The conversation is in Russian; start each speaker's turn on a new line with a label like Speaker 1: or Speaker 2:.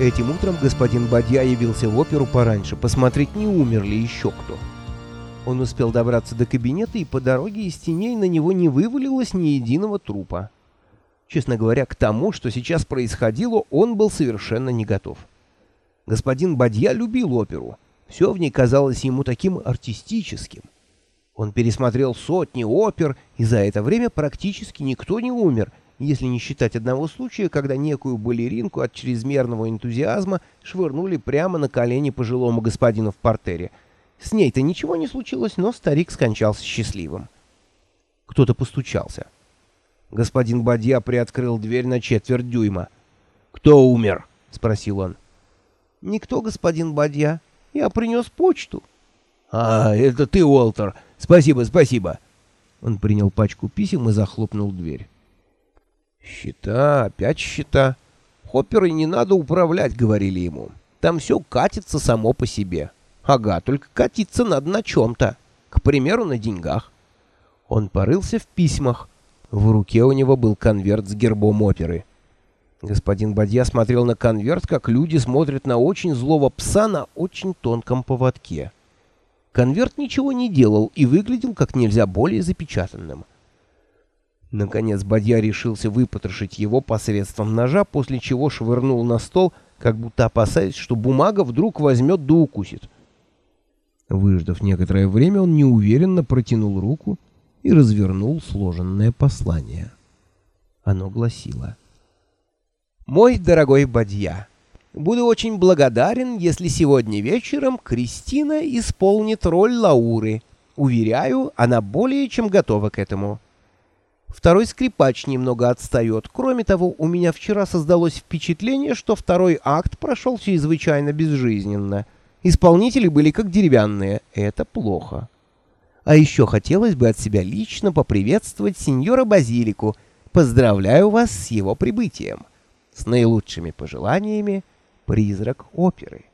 Speaker 1: Этим утром господин Бадья явился в оперу пораньше, посмотреть, не умер ли еще кто. Он успел добраться до кабинета, и по дороге из теней на него не вывалилось ни единого трупа. Честно говоря, к тому, что сейчас происходило, он был совершенно не готов. Господин Бадья любил оперу. Все в ней казалось ему таким артистическим. Он пересмотрел сотни опер, и за это время практически никто не умер — если не считать одного случая, когда некую балеринку от чрезмерного энтузиазма швырнули прямо на колени пожилому господину в портере. С ней-то ничего не случилось, но старик скончался счастливым. Кто-то постучался. Господин Бадья приоткрыл дверь на четверть дюйма. «Кто умер?» — спросил он. «Никто, господин Бадья. Я принес почту». «А, это ты, Уолтер. Спасибо, спасибо». Он принял пачку писем и захлопнул дверь. Счета, опять счета. Хопперой не надо управлять, говорили ему. Там все катится само по себе. Ага, только катиться надо на чем-то. К примеру, на деньгах. Он порылся в письмах. В руке у него был конверт с гербом оперы. Господин Бадья смотрел на конверт, как люди смотрят на очень злого пса на очень тонком поводке. Конверт ничего не делал и выглядел как нельзя более запечатанным. Наконец Бадья решился выпотрошить его посредством ножа, после чего швырнул на стол, как будто опасаясь, что бумага вдруг возьмет да укусит. Выждав некоторое время, он неуверенно протянул руку и развернул сложенное послание. Оно гласило «Мой дорогой Бадья, буду очень благодарен, если сегодня вечером Кристина исполнит роль Лауры. Уверяю, она более чем готова к этому». Второй скрипач немного отстает. Кроме того, у меня вчера создалось впечатление, что второй акт прошел чрезвычайно безжизненно. Исполнители были как деревянные. Это плохо. А еще хотелось бы от себя лично поприветствовать сеньора Базилику. Поздравляю вас с его прибытием. С наилучшими пожеланиями, призрак оперы.